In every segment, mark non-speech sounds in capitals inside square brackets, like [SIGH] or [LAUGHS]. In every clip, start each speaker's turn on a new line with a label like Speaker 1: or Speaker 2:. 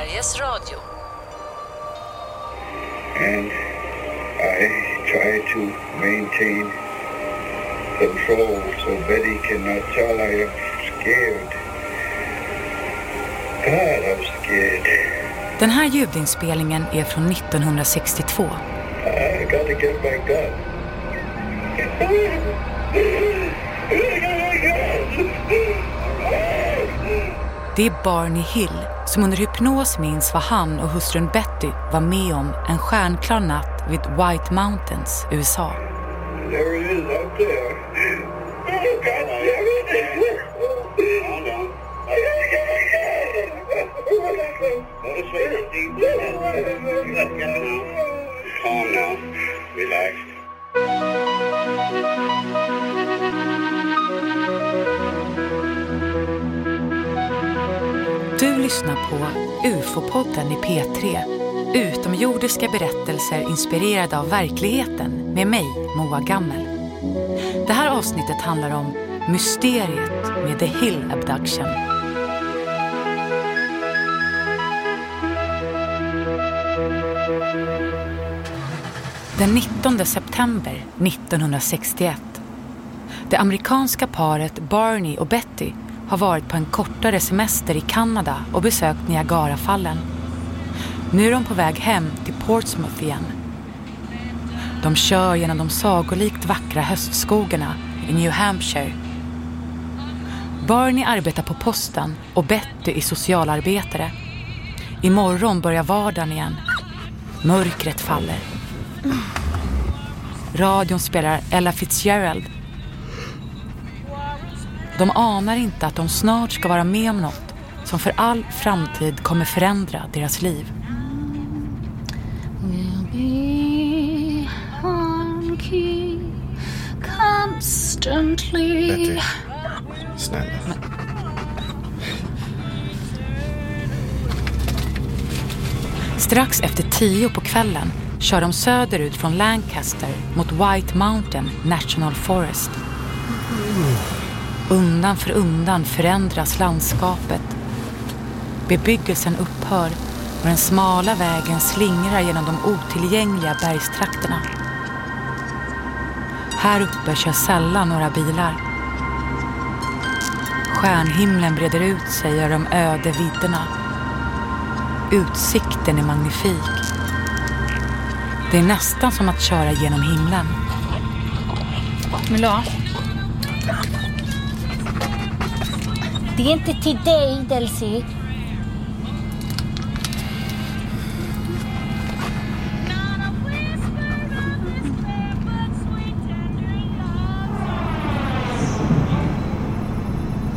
Speaker 1: Sveriges Radio.
Speaker 2: and I try to maintain control so Betty cannot tell I am scared. God, I'm scared.
Speaker 3: Den här ljudinspelningen är från 1962.
Speaker 2: I gotta get my gun. [LAUGHS]
Speaker 3: Det är Barney Hill som under hypnos minns vad han och hustrun Betty var med om en stjärnklar natt vid White Mountains, USA.
Speaker 2: There it is up there. Oh, God damn it. Calm down. I
Speaker 3: Lyssna lyssnar på UFO-podden i P3. Utomjordiska berättelser inspirerade av verkligheten med mig, Moa Gammel. Det här avsnittet handlar om mysteriet med The Hill Abduction. Den 19 september 1961. Det amerikanska paret Barney och Betty har varit på en kortare semester i Kanada och besökt Niagarafallen. Nu är de på väg hem till Portsmouth igen. De kör genom de sagolikt vackra höstskogarna i New Hampshire. Barney arbetar på posten och Betty är socialarbetare. Imorgon börjar vardagen igen. Mörkret faller. Radion spelar Ella Fitzgerald de anar inte att de snart ska vara med om något som för all framtid kommer förändra deras liv.
Speaker 4: Betty. Snälla.
Speaker 3: Strax efter tio på kvällen kör de söderut från Lancaster mot White Mountain National Forest. Undan för undan förändras landskapet. Bebyggelsen upphör och den smala vägen slingrar genom de otillgängliga bergstrakterna. Här uppe kör sällan några bilar. Stjärnhimlen breder ut sig över de öde vidderna. Utsikten är magnifik. Det är nästan som att köra genom himlen.
Speaker 5: Mila. Det är inte till dig, Delcy.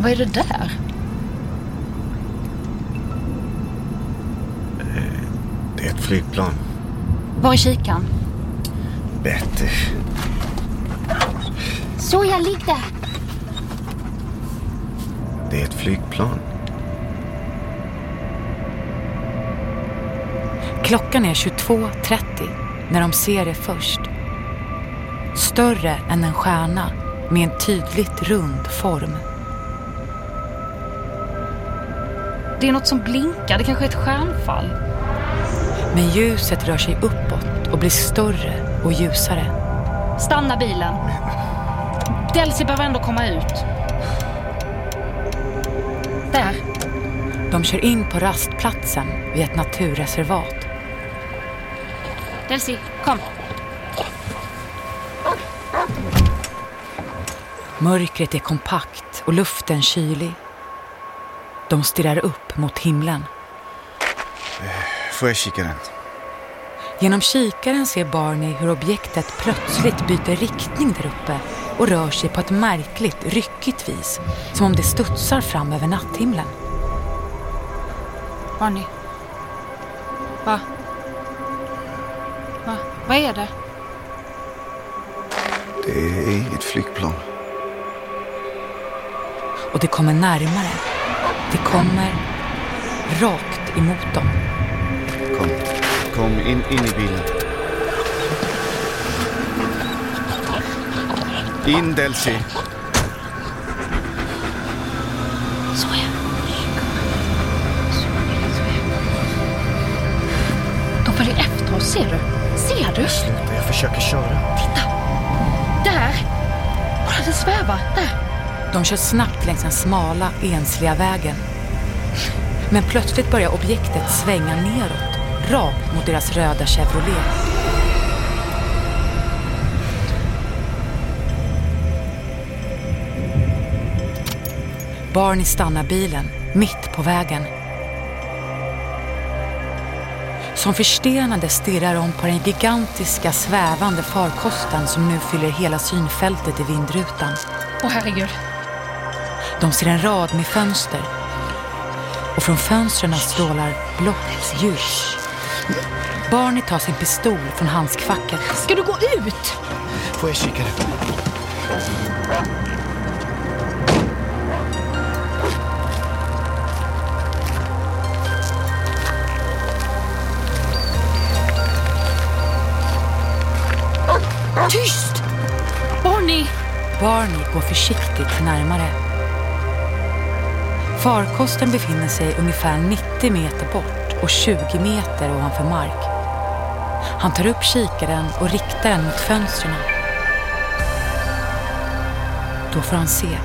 Speaker 6: Vad är det där?
Speaker 4: Det är ett flygplan.
Speaker 6: Var är kikaren?
Speaker 4: Betty.
Speaker 5: Så jag ligger där.
Speaker 4: Det är ett flygplan.
Speaker 3: Klockan är 22.30 när de ser det först. Större än en stjärna med en tydligt rund form.
Speaker 6: Det är något som blinkar. Det kanske är ett stjärnfall.
Speaker 3: Men ljuset rör sig uppåt och blir större och ljusare.
Speaker 6: Stanna bilen. Delcy behöver ändå komma ut. Där.
Speaker 3: De kör in på rastplatsen vid ett naturreservat.
Speaker 6: Delcy, kom.
Speaker 3: Mörkret är kompakt och luften kylig. De stirrar upp mot himlen.
Speaker 4: Får jag kika den?
Speaker 3: Genom kikaren ser Barney hur objektet plötsligt byter riktning där uppe och rör sig på ett märkligt, ryckigt vis. Som om det studsar fram över natthimlen.
Speaker 6: Barney. Va? Va? Vad är det?
Speaker 4: Det är inget flygplan.
Speaker 3: Och det kommer närmare. Det kommer rakt emot dem.
Speaker 4: Kom, in, in i bilen. In Delcy.
Speaker 5: Så ja.
Speaker 6: Ser du? Ser du?
Speaker 4: Sluta, jag försöker köra.
Speaker 6: Titta! Där! Kolla, den svävar. Där.
Speaker 3: De kör snabbt längs den smala, ensliga vägen. Men plötsligt börjar objektet svänga neråt, rakt mot deras röda Chevrolet. Barney stannar bilen, mitt på vägen. Som förstenade stirrar de på den gigantiska svävande farkosten som nu fyller hela synfältet i vindrutan.
Speaker 6: Åh herregud.
Speaker 3: De ser en rad med fönster. Och från fönstren strålar blått ljus. Barney tar sin pistol från handskfacket.
Speaker 6: Ska du gå ut?
Speaker 4: Får jag kika det?
Speaker 6: Tyst! Barney!
Speaker 3: Barney går försiktigt närmare. Farkosten befinner sig ungefär 90 meter bort och 20 meter ovanför mark. Han tar upp kikaren och riktar den mot fönstren. Då får han se.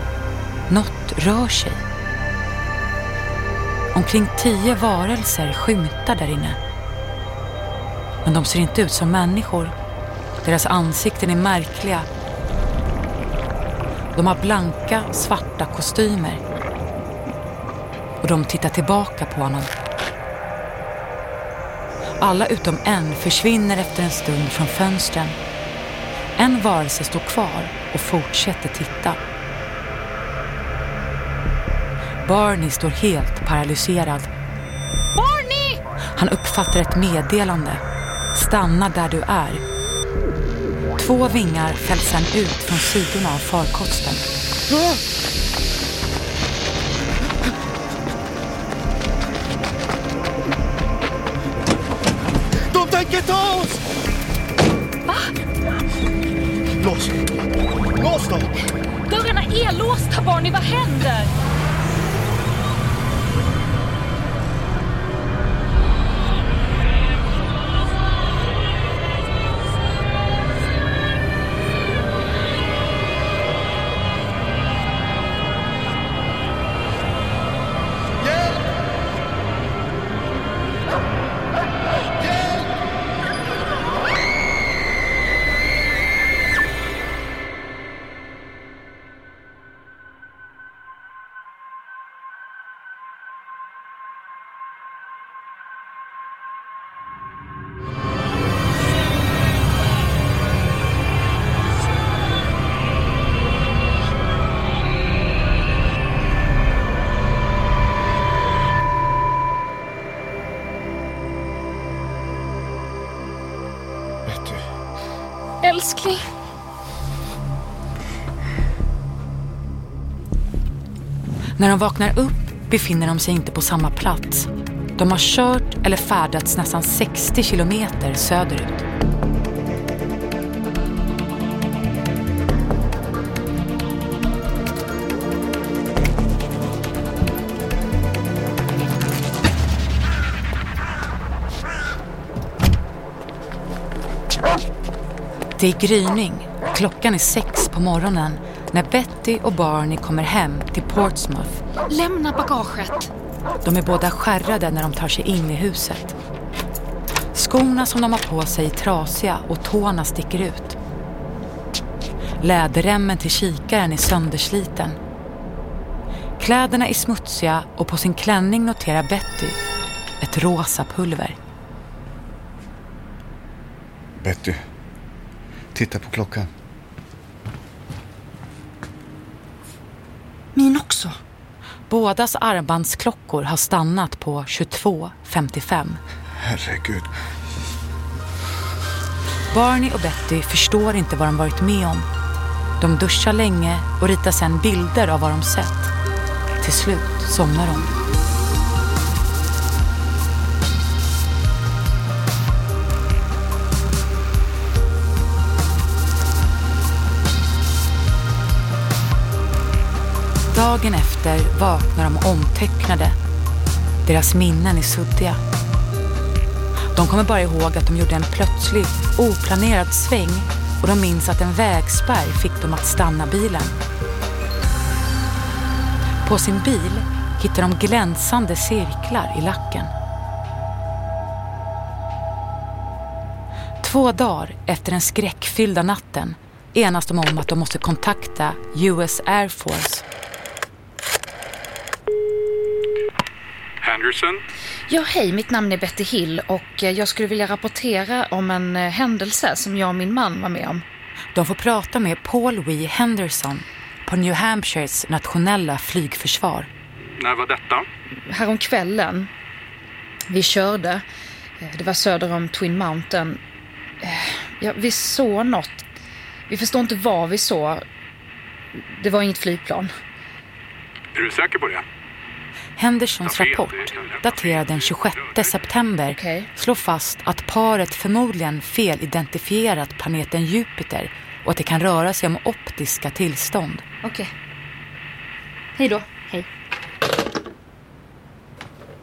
Speaker 3: Något rör sig. Omkring tio varelser skymtar där inne. Men de ser inte ut som människor. Deras ansikten är märkliga. De har blanka, svarta kostymer. Och de tittar tillbaka på honom. Alla utom en försvinner efter en stund från fönstren. En varelse står kvar och fortsätter titta. Barney står helt paralyserad.
Speaker 6: Barney!
Speaker 3: Han uppfattar ett meddelande. Stanna där du är. Två vingar fälls sedan ut från sidorna av farkosten.
Speaker 4: Tänker ta oss!
Speaker 6: Va?
Speaker 4: Lås! Lås dem!
Speaker 6: Dörrarna är låsta Barney, vad händer?
Speaker 3: När de vaknar upp befinner de sig inte på samma plats. De har kört eller färdats nästan 60 kilometer söderut. Det är gryning. Klockan är sex på morgonen när Betty och Barney kommer hem till Portsmouth.
Speaker 6: Lämna bagaget.
Speaker 3: De är båda skärrade när de tar sig in i huset. Skorna som de har på sig är trasiga och tårna sticker ut. Läderremmen till kikaren är söndersliten. Kläderna är smutsiga och på sin klänning noterar Betty ett rosa pulver.
Speaker 4: Betty. Titta på klockan.
Speaker 6: Min också.
Speaker 3: Bådas armbandsklockor har stannat på 22.55.
Speaker 4: Herregud.
Speaker 3: Barney och Betty förstår inte vad de varit med om. De duschar länge och ritar sedan bilder av vad de sett. Till slut somnar de. Dagen efter vaknar de omtöcknade. Deras minnen är suddiga. De kommer bara ihåg att de gjorde en plötslig, oplanerad sväng och de minns att en vägspärr fick dem att stanna bilen. På sin bil hittar de glänsande cirklar i lacken. Två dagar efter den skräckfyllda natten enas de om att de måste kontakta US Air Force.
Speaker 1: Henderson?
Speaker 6: Ja, hej, mitt namn är Betty Hill och eh, jag skulle vilja rapportera om en eh, händelse som jag och min man var med om.
Speaker 3: De får prata med Paul W. Henderson på New Hampshires nationella flygförsvar.
Speaker 1: När var detta?
Speaker 6: Häromkvällen, vi körde, eh, det var söder om Twin Mountain. Ja, vi såg något. Vi förstår inte vad vi såg. Det var inget flygplan.
Speaker 1: Är du säker på det?
Speaker 3: Hendersons rapport, daterad den 26 september,
Speaker 6: Okej.
Speaker 3: slår fast att paret förmodligen felidentifierat planeten Jupiter och att det kan röra sig om optiska tillstånd.
Speaker 6: Okej. Hej då. Hej.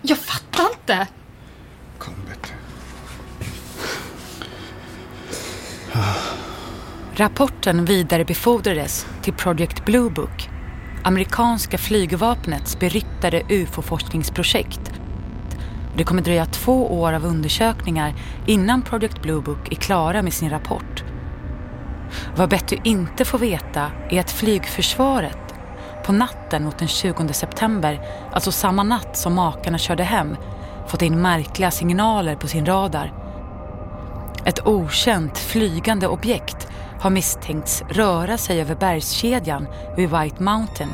Speaker 6: Jag fattar inte.
Speaker 4: Kom Betty.
Speaker 3: Rapporten vidarebefordrades till Project Blue Book, amerikanska flygvapnets beryktade UFO-forskningsprojekt. Det kommer dröja två år av undersökningar innan Project Blue Book är klara med sin rapport. Vad Betty inte får veta är att flygförsvaret på natten mot den 20 september, alltså samma natt som makarna körde hem, fått in märkliga signaler på sin radar. Ett okänt flygande objekt har misstänkts röra sig över bergskedjan vid White Mountain.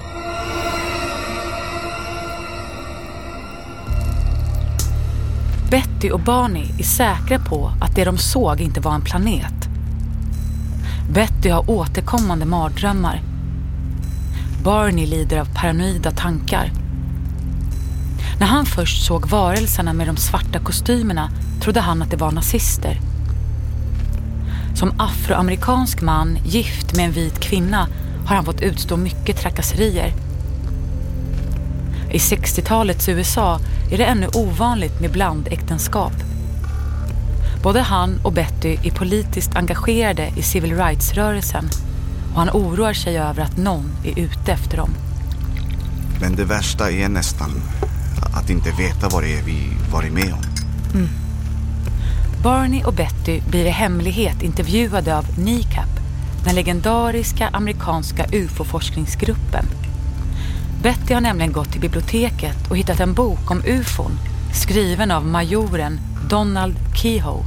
Speaker 3: Betty och Barney är säkra på att det de såg inte var en planet. Betty har återkommande mardrömmar. Barney lider av paranoida tankar. När han först såg varelserna med de svarta kostymerna trodde han att det var nazister. Som afroamerikansk man gift med en vit kvinna har han fått utstå mycket trakasserier. I 60-talets USA är det ännu ovanligt med blandäktenskap. Både han och Betty är politiskt engagerade i civil rights-rörelsen och han oroar sig över att någon är ute efter dem.
Speaker 4: Men det värsta är nästan att inte veta vad det är vi varit med om.
Speaker 3: Barney och Betty blir i hemlighet intervjuade av NICAP, den legendariska amerikanska UFO-forskningsgruppen. Betty har nämligen gått till biblioteket och hittat en bok om UFOn skriven av majoren Donald Kehoe.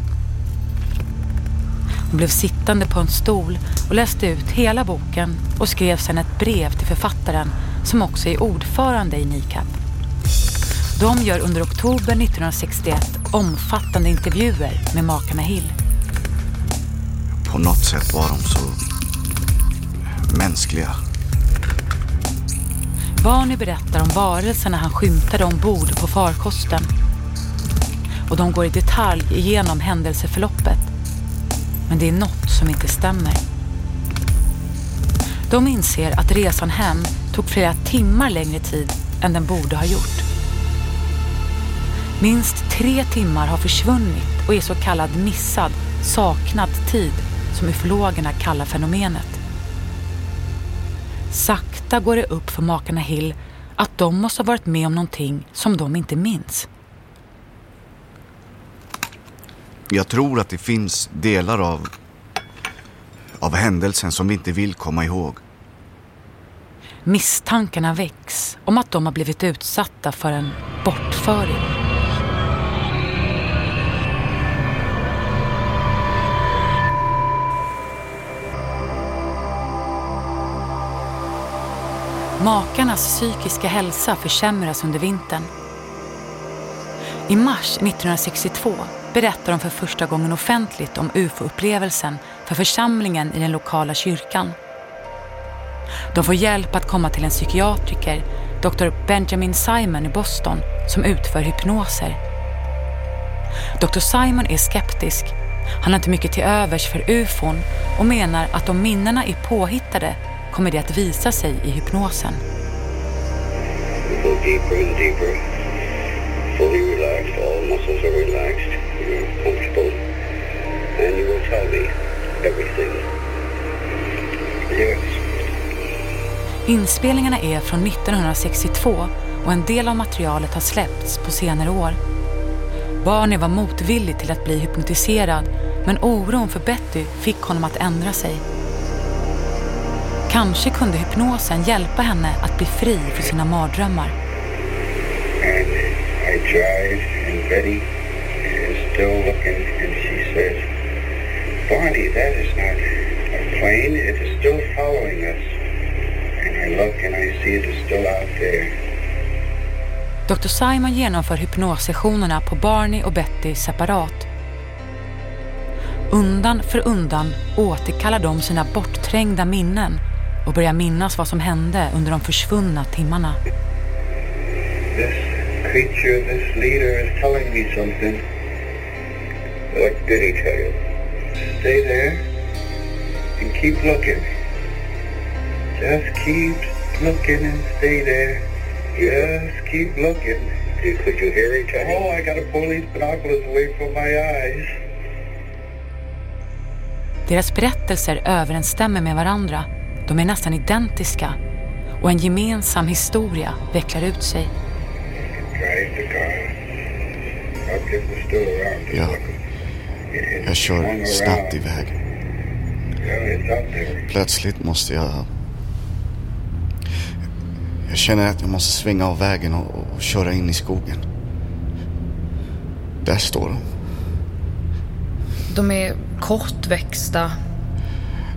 Speaker 3: Hon blev sittande på en stol och läste ut hela boken och skrev sedan ett brev till författaren som också är ordförande i NICAP. De gör under oktober 1961 omfattande intervjuer med makarna Hill.
Speaker 4: På något sätt var de så mänskliga.
Speaker 3: Barney berättar om varelserna han skymtade ombord på farkosten. Och de går i detalj igenom händelseförloppet. Men det är något som inte stämmer. De inser att resan hem tog flera timmar längre tid än den borde ha gjort. Minst tre timmar har försvunnit och är så kallad missad, saknad tid som ufologerna kallar fenomenet. Sakta går det upp för makarna Hill att de måste ha varit med om någonting som de inte minns.
Speaker 4: Jag tror att det finns delar av, av händelsen som vi inte vill komma ihåg.
Speaker 3: Misstankarna väcks om att de har blivit utsatta för en bortföring. Makarnas psykiska hälsa försämras under vintern. I mars 1962 berättar de för första gången offentligt om UFO-upplevelsen för församlingen i den lokala kyrkan. De får hjälp att komma till en psykiatriker, Dr. Benjamin Simon i Boston, som utför hypnoser. Dr. Simon är skeptisk. Han har inte mycket till övers för ufon och menar att om minnena är påhittade kommer det att visa sig i hypnosen. Inspelningarna är från 1962 och en del av materialet har släppts på senare år. Barney var motvillig till att bli hypnotiserad men oron för Betty fick honom att ändra sig. Kanske kunde hypnosen hjälpa henne att bli fri från sina mardrömmar.
Speaker 2: And I and Betty is still looking, and she says, Barney, that is not a plane. It is still following us. And I look and I see it is still out there.
Speaker 3: Dr. Simon genomför hypnossessionerna på Barney och Betty separat. Undan för undan återkallar de sina bortträngda minnen och börjar minnas vad som hände under de försvunna timmarna.
Speaker 2: This creature, this leader is telling me something. What did he tell you? Stay there and keep looking. Just keep looking and stay there. Just keep looking. Could you hear him tell? Oh, I got to pull these binoculars away from my eyes.
Speaker 3: Deras berättelser överensstämmer med varandra. De är nästan identiska och en gemensam historia vecklar ut sig.
Speaker 4: Ja. Jag kör snabbt iväg. Plötsligt måste jag... Jag känner att jag måste svänga av vägen och, och köra in i skogen. Där står de.
Speaker 6: De är kortväxta,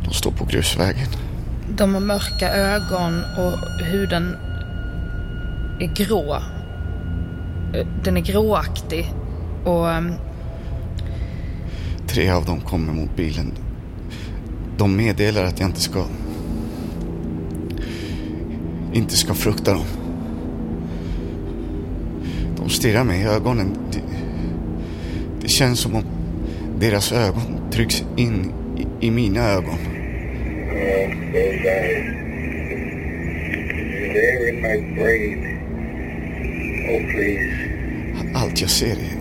Speaker 4: De står på grusvägen
Speaker 6: de har mörka ögon och huden är grå. Eh, den är gråaktig och ehm,
Speaker 4: Tre av dem kommer mot bilen. De meddelar att jag inte ska... Inte ska frukta dem. De stirrar mig i ögonen. Det, det känns som om deras ögon trycks in i, i mina ögon
Speaker 2: lost those eyes. They're in my brain. Oh, please.
Speaker 4: Allt jag ser är,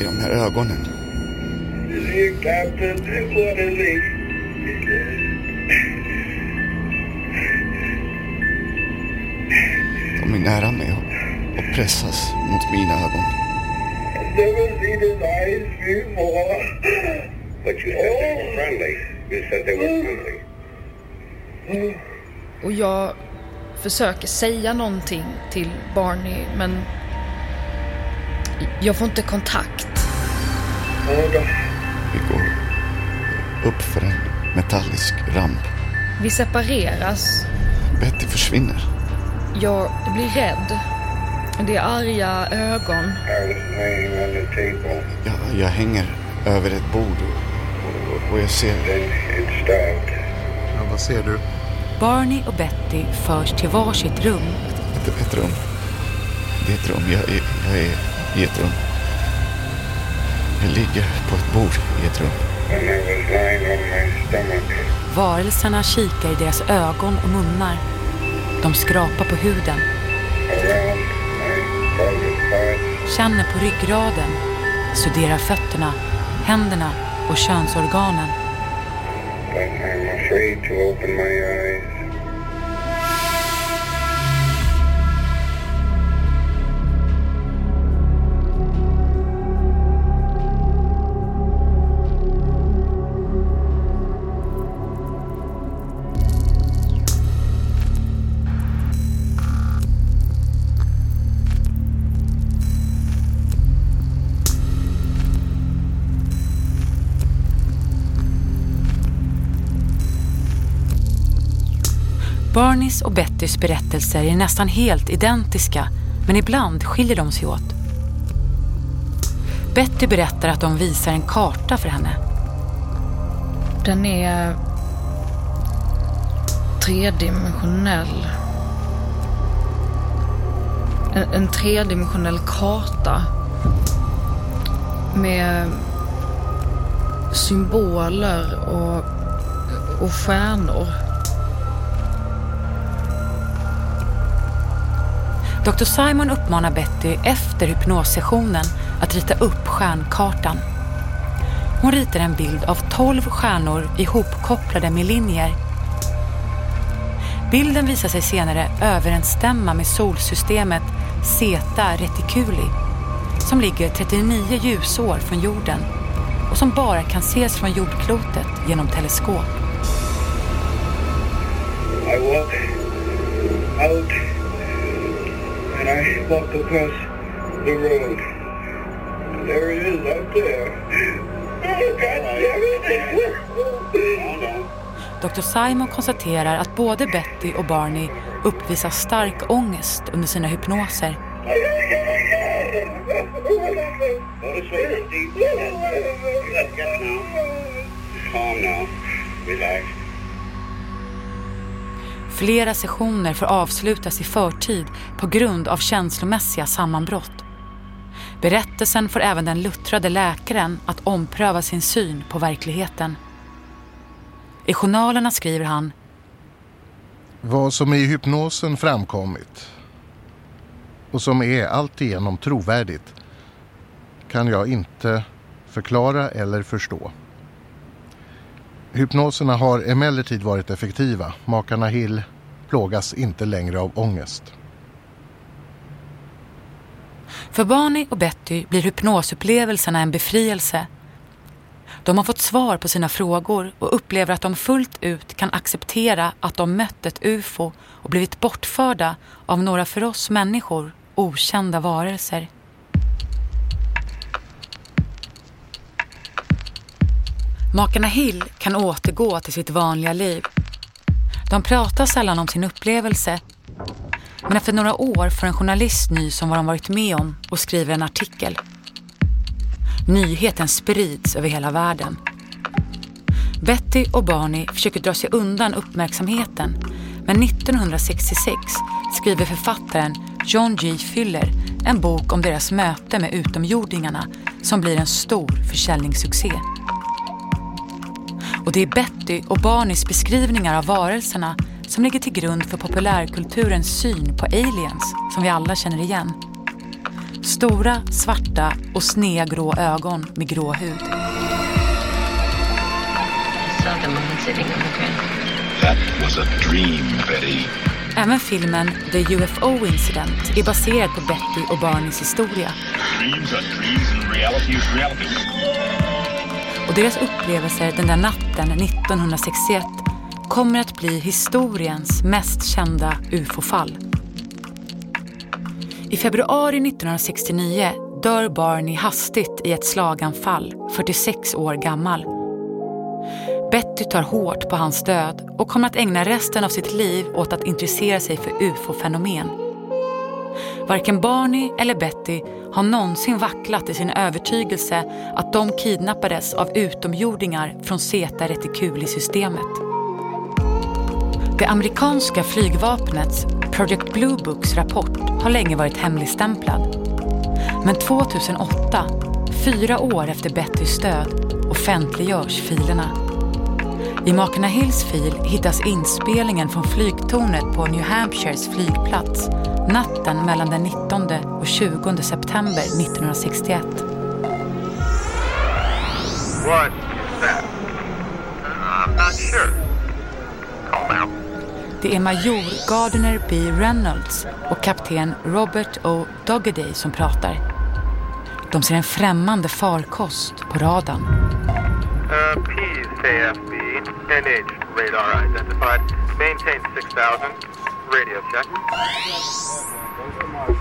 Speaker 4: är de här ögonen.
Speaker 2: Is he a captain? What is he?
Speaker 4: De är nära mig och, och pressas mot mina ögon.
Speaker 2: I've never seen his eyes before. But you said they were friendly. You said they were friendly.
Speaker 6: Och jag försöker säga någonting till Barney men jag får inte kontakt.
Speaker 4: Vi går upp för en metallisk ramp.
Speaker 6: Vi separeras.
Speaker 4: Betty försvinner.
Speaker 6: Jag blir rädd. Det är arga ögon.
Speaker 4: Jag, jag hänger över ett bord och, och jag ser...
Speaker 1: Ja, vad ser du?
Speaker 3: Barney och Betty förs till varsitt rum.
Speaker 4: Ett, ett rum. Det är ett rum. Jag är, jag är i ett rum. Jag ligger på ett bord i ett rum.
Speaker 3: Varelserna kikar i deras ögon och munnar. De skrapar på huden, känner på ryggraden, studerar fötterna, händerna och könsorganen.
Speaker 2: I'm afraid to open my eyes.
Speaker 3: Bernies och Bettys berättelser är nästan helt identiska, men ibland skiljer de sig åt. Betty berättar att de visar en karta för henne.
Speaker 6: Den är tredimensionell. En, en tredimensionell karta med symboler och, och stjärnor.
Speaker 3: Dr. Simon uppmanar Betty efter hypnossessionen att rita upp stjärnkartan. Hon ritar en bild av tolv stjärnor ihopkopplade med linjer. Bilden visar sig senare överensstämma med solsystemet Zeta Reticuli som ligger 39 ljusår från jorden och som bara kan ses från jordklotet genom teleskop.
Speaker 2: I walk out and I walk across the road. There he is out there. God damn it! No.
Speaker 3: Dr. Simon konstaterar att både Betty och Barney uppvisar stark ångest under sina hypnoser.
Speaker 2: Go
Speaker 3: Flera sessioner får avslutas i förtid på grund av känslomässiga sammanbrott. Berättelsen får även den luttrade läkaren att ompröva sin syn på verkligheten. I journalerna skriver han
Speaker 7: Vad som i hypnosen framkommit och som är alltigenom trovärdigt kan jag inte förklara eller förstå. Hypnoserna har emellertid varit effektiva. Makarna Hill plågas inte längre av ångest.
Speaker 3: För Barney och Betty blir hypnosupplevelserna en befrielse. De har fått svar på sina frågor och upplever att de fullt ut kan acceptera att de mött ett ufo och blivit bortförda av några för oss människor okända varelser. Makarna Hill kan återgå till sitt vanliga liv. De pratar sällan om sin upplevelse men efter några år får en journalist nys om vad de varit med om och skriver en artikel. Nyheten sprids över hela världen. Betty och Barney försöker dra sig undan uppmärksamheten men 1966 skriver författaren John G. Fyller en bok om deras möte med utomjordingarna som blir en stor försäljningssuccé. Och det är Betty och Barneys beskrivningar av varelserna som ligger till grund för populärkulturens syn på aliens som vi alla känner igen. Stora, svarta och snegrå ögon med grå hud.
Speaker 8: dream.
Speaker 3: Även filmen The UFO Incident är baserad på Betty och Barneys historia.
Speaker 8: Dreams
Speaker 3: deras upplevelser den där natten 1961 kommer att bli historiens mest kända ufo-fall. I februari 1969 dör Barney hastigt i ett slaganfall, 46 år gammal. Betty tar hårt på hans död och kommer att ägna resten av sitt liv åt att intressera sig för ufo-fenomen. Varken Barney eller Betty har någonsin vacklat i sin övertygelse att de kidnappades av utomjordingar från Zeta Reticuli-systemet. Det amerikanska flygvapnets Project Blue Books rapport har länge varit hemligstämplad. Men 2008, fyra år efter Bettys död, offentliggörs filerna. I Makarna Hills fil hittas inspelningen från flygtornet på New Hampshires flygplats natten mellan den 19 och 20 september 1961.
Speaker 1: What is that? I'm not sure. Call now.
Speaker 3: Det är major Gardner B. Reynolds och kapten Robert O. Doggedy som pratar. De ser en främmande farkost på radarn.
Speaker 1: Uh, KFB, NH radar identified. Maintain 6000. Radio check.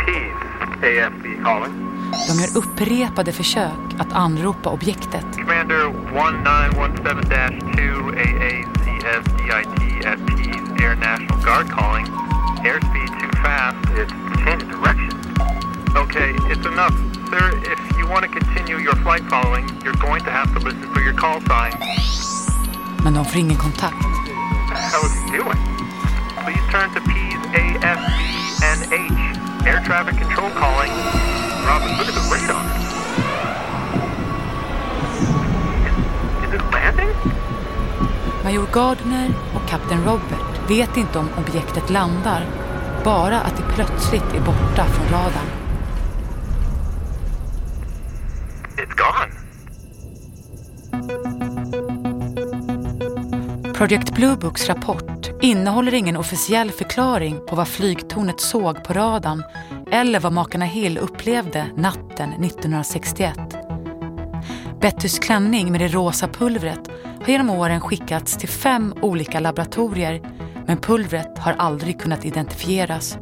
Speaker 1: P's AFB calling.
Speaker 3: De gör upprepade försök att anropa objektet.
Speaker 1: Commander 1917-2 AACSDIT at P's Air National Guard calling. Airspeed too fast. It's changed direction. Okay, it's enough. Sir, if you want to continue your flight following, you're going to have to listen for your call sign.
Speaker 3: Men de får ingen kontakt. Major Gardner och kapten Robert vet inte om objektet landar, bara att det plötsligt är borta från radarn. Project Blue Books rapport innehåller ingen officiell förklaring på vad flygtornet såg på radarn eller vad makarna Hill upplevde natten 1961. Bettys klänning med det rosa pulvret har genom åren skickats till fem olika laboratorier men pulvret har aldrig kunnat identifieras.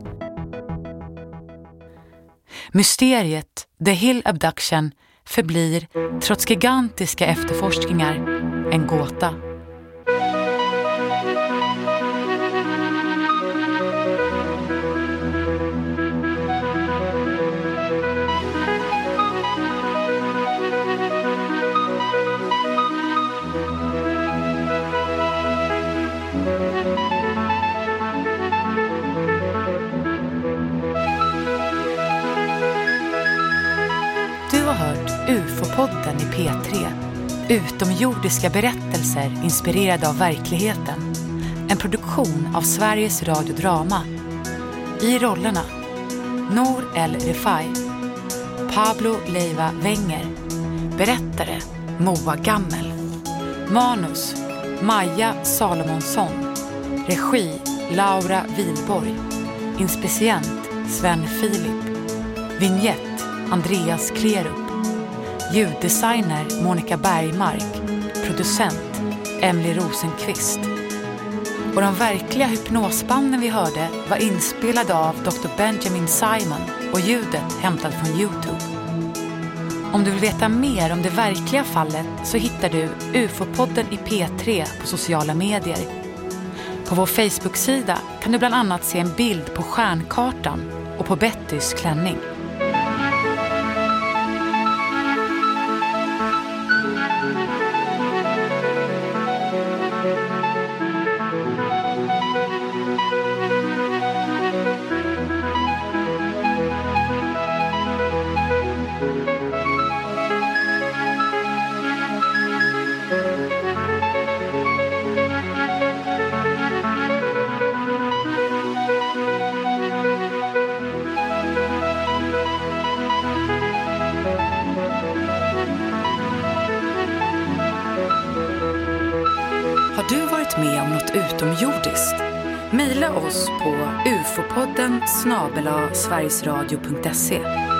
Speaker 3: Mysteriet The Hill Abduction förblir, trots gigantiska efterforskningar, en gåta. Podden i P3. Utomjordiska berättelser inspirerade av verkligheten. En produktion av Sveriges Radio Drama. I rollerna. Nor El Refai, Pablo Leiva Wenger, berättare Moa Gammel, manus Maja Salomonsson, regi Laura Wilborg, inspicient Sven Filip, vignett Andreas Klerup, ljuddesigner Monica Bergmark, producent Emily Rosenqvist. Och de verkliga hypnosbanden vi hörde var inspelade av Dr. Benjamin Simon och ljudet hämtat från Youtube. Om du vill veta mer om det verkliga fallet så hittar du UFO-podden i P3 på sociala medier. På vår Facebook-sida kan du bland annat se en bild på stjärnkartan och på Bettys klänning. Snabel-a sverigesradio.se